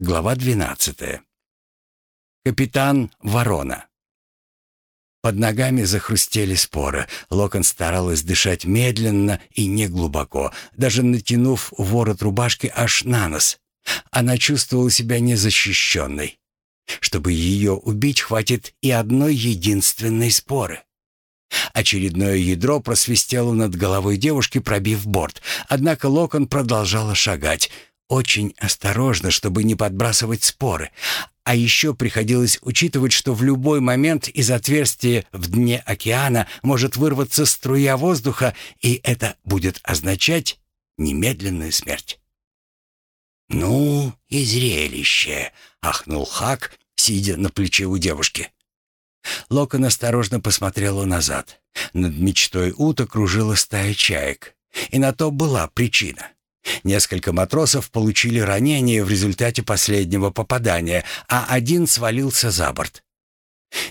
Глава 12. Капитан Ворона. Под ногами захрустели споры. Локон старалась дышать медленно и неглубоко, даже натянув ворот рубашки аж на нос. Она чувствовала себя незащищенной. Чтобы ее убить, хватит и одной единственной споры. Очередное ядро просвистело над головой девушки, пробив борт. Однако Локон продолжала шагать — очень осторожно, чтобы не подбрасывать споры. А еще приходилось учитывать, что в любой момент из отверстия в дне океана может вырваться струя воздуха, и это будет означать немедленную смерть. «Ну и зрелище!» — ахнул Хак, сидя на плече у девушки. Локон осторожно посмотрела назад. Над мечтой ута кружила стая чаек. И на то была причина. Несколько матросов получили ранения в результате последнего попадания, а один свалился за борт.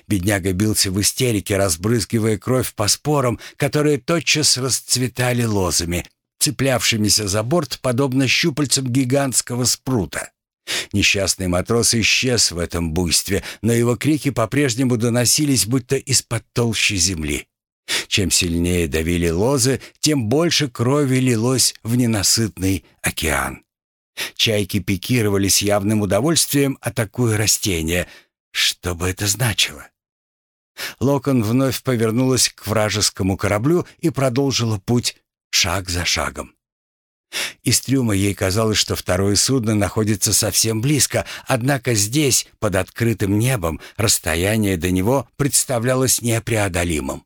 Бедняга бился в истерике, разбрызгивая кровь по спорам, которые тотчас расцветали лозами, цеплявшимися за борт, подобно щупальцам гигантского спрута. Несчастный матрос исчез в этом буйстве, но его крики по-прежнему доносились, будто из-под толщи земли. Чем сильнее давили лозы, тем больше крови лилось в ненасытный океан. Чайки пикировали с явным удовольствием, атакуя растения. Что бы это значило? Локон вновь повернулась к вражескому кораблю и продолжила путь шаг за шагом. Из трюма ей казалось, что второе судно находится совсем близко, однако здесь, под открытым небом, расстояние до него представлялось непреодолимым.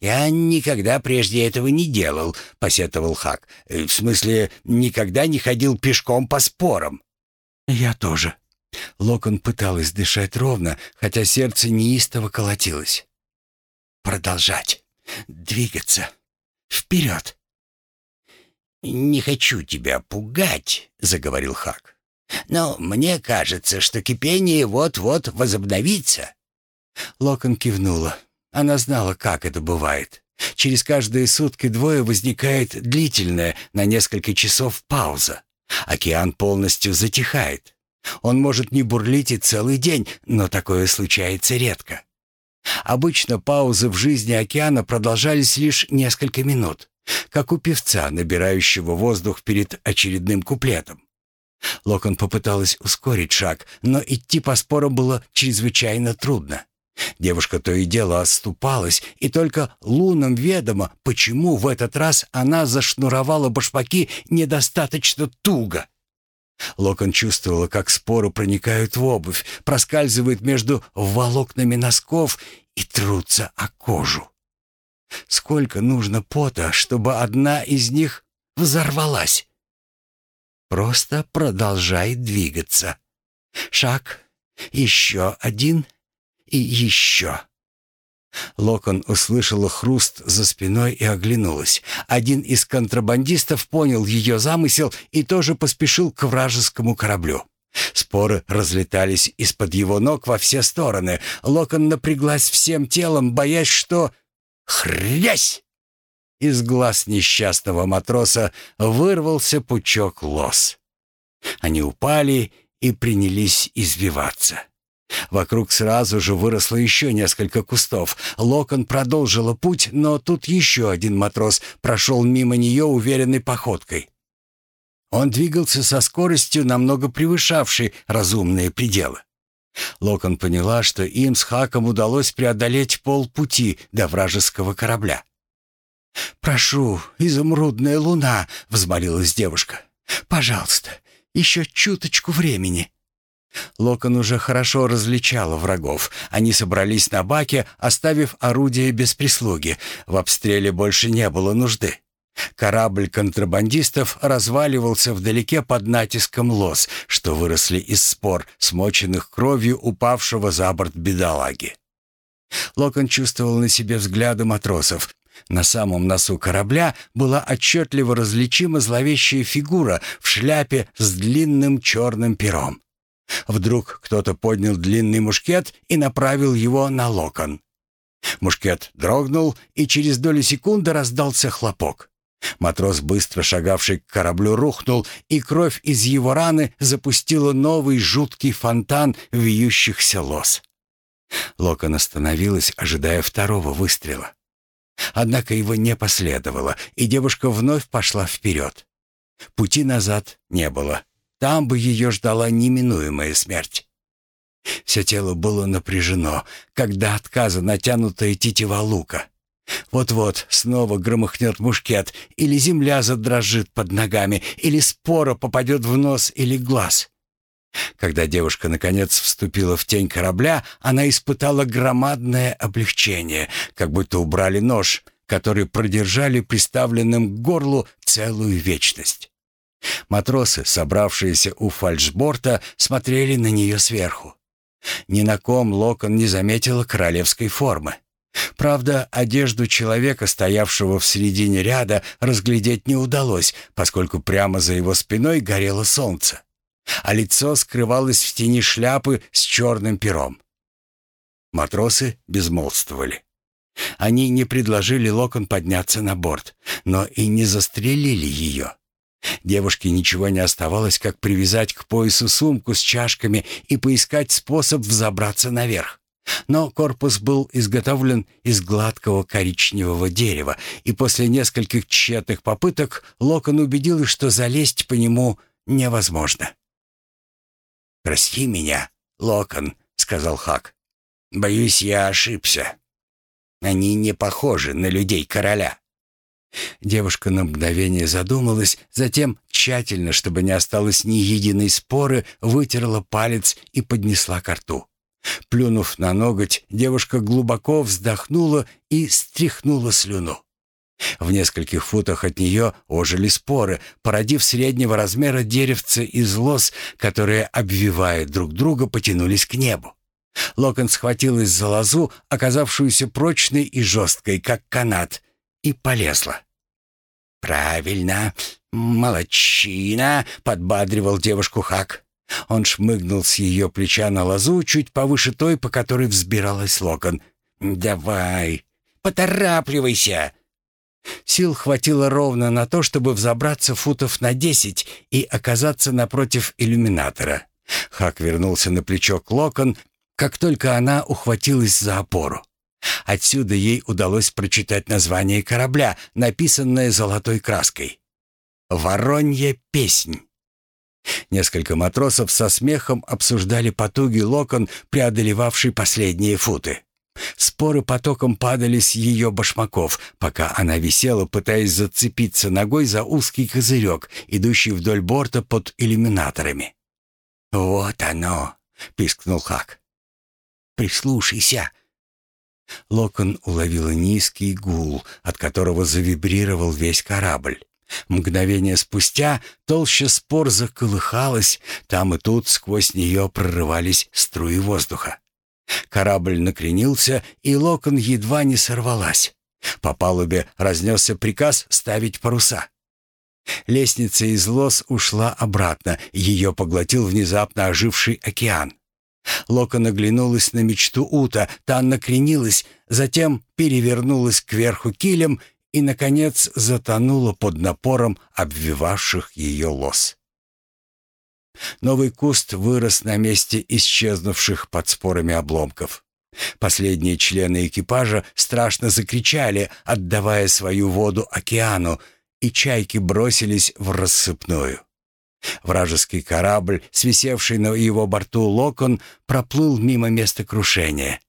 «Я никогда прежде этого не делал», — посетовал Хак. «Э, «В смысле, никогда не ходил пешком по спорам». «Я тоже». Локон пыталась дышать ровно, хотя сердце неистово колотилось. «Продолжать. Двигаться. Вперед!» «Не хочу тебя пугать», — заговорил Хак. «Но мне кажется, что кипение вот-вот возобновится». Локон кивнула. Она знала, как это бывает. Через каждые сутки двое возникает длительная, на несколько часов пауза. Океан полностью затихает. Он может не бурлить и целый день, но такое случается редко. Обычно паузы в жизни океана продолжались лишь несколько минут, как у певца, набирающего воздух перед очередным куплетом. Локон попыталась ускорить шаг, но идти по спорам было чрезвычайно трудно. Девушка то и дело отступалась, и только лунам ведомо, почему в этот раз она зашнуровала башмаки недостаточно туго. Локон чувствовала, как споры проникают в обувь, проскальзывают между волокнами носков и трутся о кожу. Сколько нужно пота, чтобы одна из них взорвалась? Просто продолжай двигаться. Шаг, еще один — и еще. Локон услышала хруст за спиной и оглянулась. Один из контрабандистов понял ее замысел и тоже поспешил к вражескому кораблю. Споры разлетались из-под его ног во все стороны. Локон напряглась всем телом, боясь, что... Хрясь! Из глаз несчастного матроса вырвался пучок лос. Они упали и принялись извиваться. Вокруг сразу же выросло еще несколько кустов. Локон продолжила путь, но тут еще один матрос прошел мимо нее уверенной походкой. Он двигался со скоростью, намного превышавшей разумные пределы. Локон поняла, что им с Хаком удалось преодолеть полпути до вражеского корабля. «Прошу, изумрудная луна!» — взмолилась девушка. «Пожалуйста, еще чуточку времени». Локон уже хорошо различала врагов. Они собрались на баке, оставив орудие без прислуги. В обстреле больше не было нужды. Корабль контрабандистов разваливался вдалеке под натиском лос, что выросли из спор, смоченных кровью упавшего за борт бедолаги. Локон чувствовал на себе взгляды матросов. На самом носу корабля была отчетливо различима зловещая фигура в шляпе с длинным черным пером. Вдруг кто-то поднял длинный мушкет и направил его на локон. Мушкет дрогнул, и через долю секунды раздался хлопок. Матрос, быстро шагавший к кораблю, рухнул, и кровь из его раны запустила новый жуткий фонтан вьющихся лос. Локон остановилась, ожидая второго выстрела. Однако его не последовало, и девушка вновь пошла вперед. Пути назад не было. Там бы ее ждала неминуемая смерть. Все тело было напряжено, когда отказа натянутая тетива лука. Вот-вот снова громыхнет мушкет, или земля задрожит под ногами, или спора попадет в нос или глаз. Когда девушка наконец вступила в тень корабля, она испытала громадное облегчение, как будто убрали нож, который продержали приставленным к горлу целую вечность. Матросы, собравшиеся у фальшборта, смотрели на нее сверху. Ни на ком Локон не заметила королевской формы. Правда, одежду человека, стоявшего в середине ряда, разглядеть не удалось, поскольку прямо за его спиной горело солнце, а лицо скрывалось в тени шляпы с черным пером. Матросы безмолвствовали. Они не предложили Локон подняться на борт, но и не застрелили ее. Девушке ничего не оставалось, как привязать к поясу сумку с чашками и поискать способ взобраться наверх. Но корпус был изготовлен из гладкого коричневого дерева, и после нескольких тщетных попыток Локон убедилась, что залезть по нему невозможно. «Прости меня, Локон», — сказал Хак. «Боюсь, я ошибся. Они не похожи на людей короля». Девушка на мгновение задумалась, затем, тщательно, чтобы не осталось ни единой споры, вытерла палец и поднесла ко рту. Плюнув на ноготь, девушка глубоко вздохнула и стряхнула слюну. В нескольких футах от нее ожили споры, породив среднего размера деревца из лос, которые, обвивая друг друга, потянулись к небу. Локон схватилась за лозу, оказавшуюся прочной и жесткой, как канат, и полезла. «Правильно, молодчина!» — подбадривал девушку Хак. Он шмыгнул с ее плеча на лозу чуть повыше той, по которой взбиралась локон. «Давай, поторапливайся!» Сил хватило ровно на то, чтобы взобраться футов на десять и оказаться напротив иллюминатора. Хак вернулся на плечо к локон, как только она ухватилась за опору. Отсюда ей удалось прочитать название корабля, написанное золотой краской. «Воронья песнь». Несколько матросов со смехом обсуждали потуги локон, преодолевавший последние футы. Споры потоком падали с ее башмаков, пока она висела, пытаясь зацепиться ногой за узкий козырек, идущий вдоль борта под иллюминаторами. «Вот оно!» — пискнул Хак. «Прислушайся!» Локон уловила низкий гул, от которого завибрировал весь корабль. Мгновение спустя толща спор заколыхалась, там и тут сквозь нее прорывались струи воздуха. Корабль накренился, и локон едва не сорвалась. По палубе разнесся приказ ставить паруса. Лестница из лос ушла обратно, ее поглотил внезапно оживший океан. Лока наглянулась на мечту Ута, та накренилась, затем перевернулась кверху килем и, наконец, затонула под напором обвивавших ее лос. Новый куст вырос на месте исчезнувших под спорами обломков. Последние члены экипажа страшно закричали, отдавая свою воду океану, и чайки бросились в рассыпную. Вражеский корабль, свисевший на его борту локон, проплыл мимо места крушения.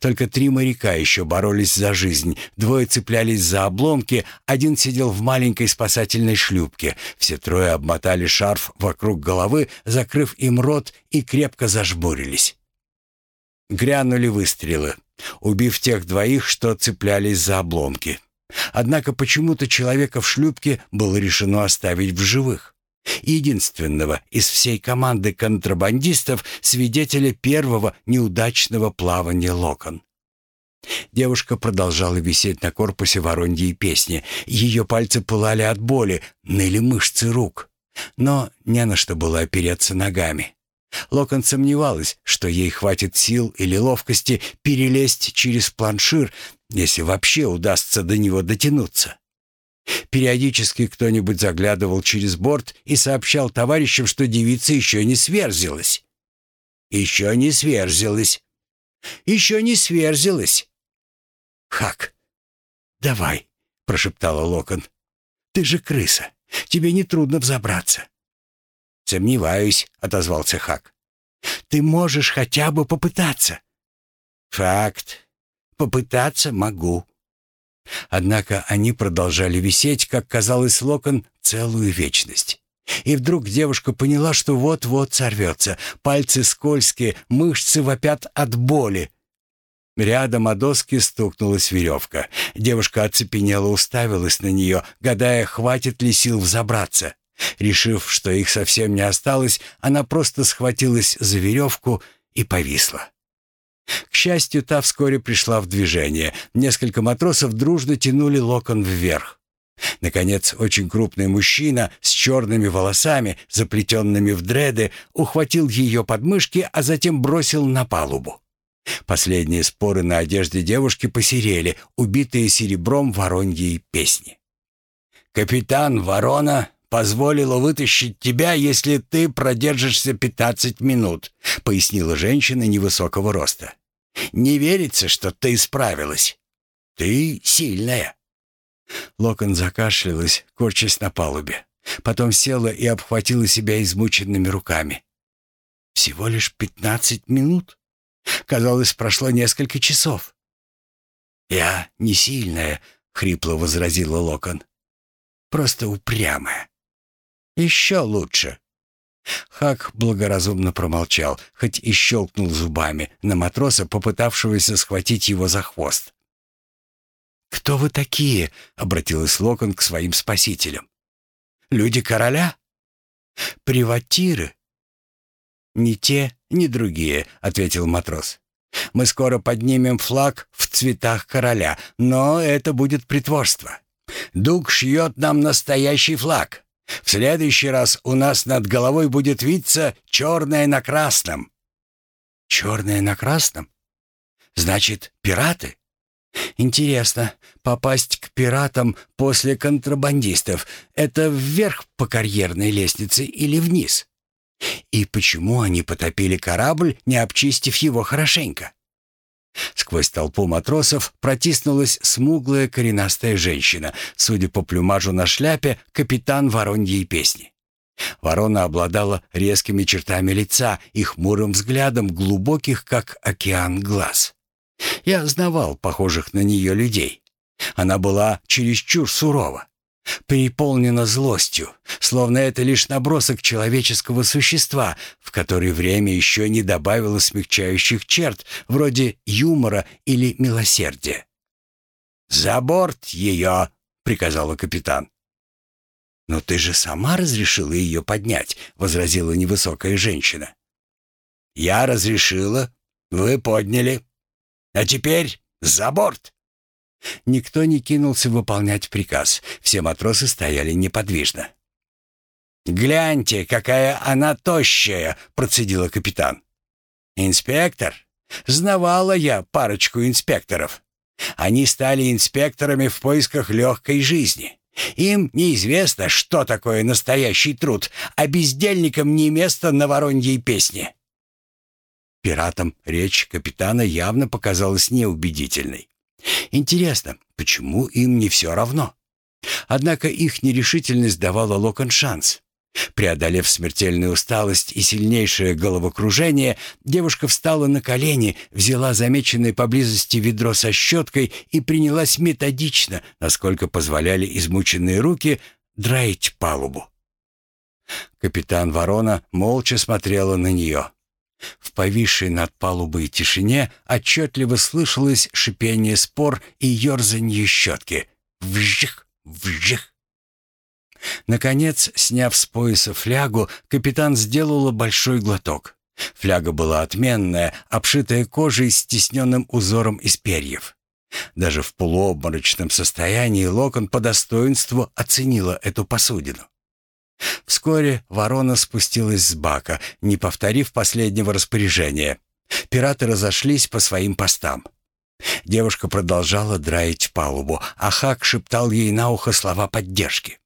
Только три моряка еще боролись за жизнь, двое цеплялись за обломки, один сидел в маленькой спасательной шлюпке. Все трое обмотали шарф вокруг головы, закрыв им рот и крепко зажмурились. Грянули выстрелы, убив тех двоих, что цеплялись за обломки. Однако почему-то человека в шлюпке было решено оставить в живых единственного из всей команды контрабандистов, свидетеля первого неудачного плавания Локон. Девушка продолжала висеть на корпусе вороньей песни. Ее пальцы пылали от боли, ныли мышцы рук. Но не на что было опереться ногами. Локон сомневалась, что ей хватит сил или ловкости перелезть через планшир, если вообще удастся до него дотянуться. Периодически кто-нибудь заглядывал через борт и сообщал товарищам, что девица еще не сверзилась. «Еще не сверзилась. Еще не сверзилась». «Хак, давай», — прошептала Локон. «Ты же крыса. Тебе не трудно взобраться». «Сомневаюсь», — отозвался Хак. «Ты можешь хотя бы попытаться». «Факт. Попытаться могу». Однако они продолжали висеть, как казалось Локон, целую вечность. И вдруг девушка поняла, что вот-вот сорвется. Пальцы скользкие, мышцы вопят от боли. Рядом о доски стукнулась веревка. Девушка оцепенела, уставилась на нее, гадая, хватит ли сил взобраться. Решив, что их совсем не осталось, она просто схватилась за веревку и повисла. К счастью, та вскоре пришла в движение. Несколько матросов дружно тянули локон вверх. Наконец, очень крупный мужчина с черными волосами, заплетенными в дреды, ухватил ее подмышки, а затем бросил на палубу. Последние споры на одежде девушки посерели, убитые серебром вороньей песни. «Капитан Ворона позволила вытащить тебя, если ты продержишься пятнадцать минут», пояснила женщина невысокого роста. Не верится, что ты справилась. Ты сильная». Локон закашлялась, корчась на палубе. Потом села и обхватила себя измученными руками. «Всего лишь пятнадцать минут? Казалось, прошло несколько часов». «Я не сильная», — хрипло возразила Локон. «Просто упрямая. Еще лучше». Хак благоразумно промолчал, хоть и щелкнул зубами на матроса, попытавшегося схватить его за хвост. «Кто вы такие?» — обратилась Локон к своим спасителям. «Люди короля? Приватиры?» «Ни те, ни другие», — ответил матрос. «Мы скоро поднимем флаг в цветах короля, но это будет притворство. Дуг шьет нам настоящий флаг. В следующий раз у нас над головой будет виться черное на красном». «Черное на красном? Значит, пираты?» «Интересно, попасть к пиратам после контрабандистов — это вверх по карьерной лестнице или вниз? И почему они потопили корабль, не обчистив его хорошенько?» Сквозь толпу матросов протиснулась смуглая коренастая женщина, судя по плюмажу на шляпе, капитан Вороньей песни. Ворона обладала резкими чертами лица и хмурым взглядом глубоких, как океан, глаз. Я знавал похожих на нее людей. Она была чересчур сурова переполнена злостью, словно это лишь набросок человеческого существа, в который время еще не добавило смягчающих черт, вроде юмора или милосердия. «За борт ее!» — приказала капитан. «Но ты же сама разрешила ее поднять», — возразила невысокая женщина. «Я разрешила, вы подняли. А теперь за борт!» Никто не кинулся выполнять приказ. Все матросы стояли неподвижно. «Гляньте, какая она тощая!» — процедила капитан. «Инспектор? Знавала я парочку инспекторов. Они стали инспекторами в поисках легкой жизни. Им неизвестно, что такое настоящий труд, а бездельникам не место на вороньей песне». Пиратам речь капитана явно показалась неубедительной. Интересно, почему им не все равно? Однако их нерешительность давала Локон шанс. Преодолев смертельную усталость и сильнейшее головокружение, девушка встала на колени, взяла замеченное поблизости ведро со щеткой и принялась методично, насколько позволяли измученные руки, драить палубу. Капитан Ворона молча смотрела на нее. В повисшей над палубой тишине отчетливо слышалось шипение спор и ерзанье щетки. Вжих, вжих. Наконец, сняв с пояса флягу, капитан сделала большой глоток. Фляга была отменная, обшитая кожей с стесненным узором из перьев. Даже в полуобморочном состоянии Локон по достоинству оценила эту посудину. Вскоре ворона спустилась с бака, не повторив последнего распоряжения. Пираты разошлись по своим постам. Девушка продолжала драить палубу, а Хак шептал ей на ухо слова поддержки.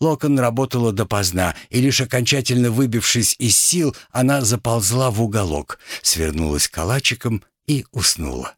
Локон работала допоздна, и лишь окончательно выбившись из сил, она заползла в уголок, свернулась калачиком и уснула.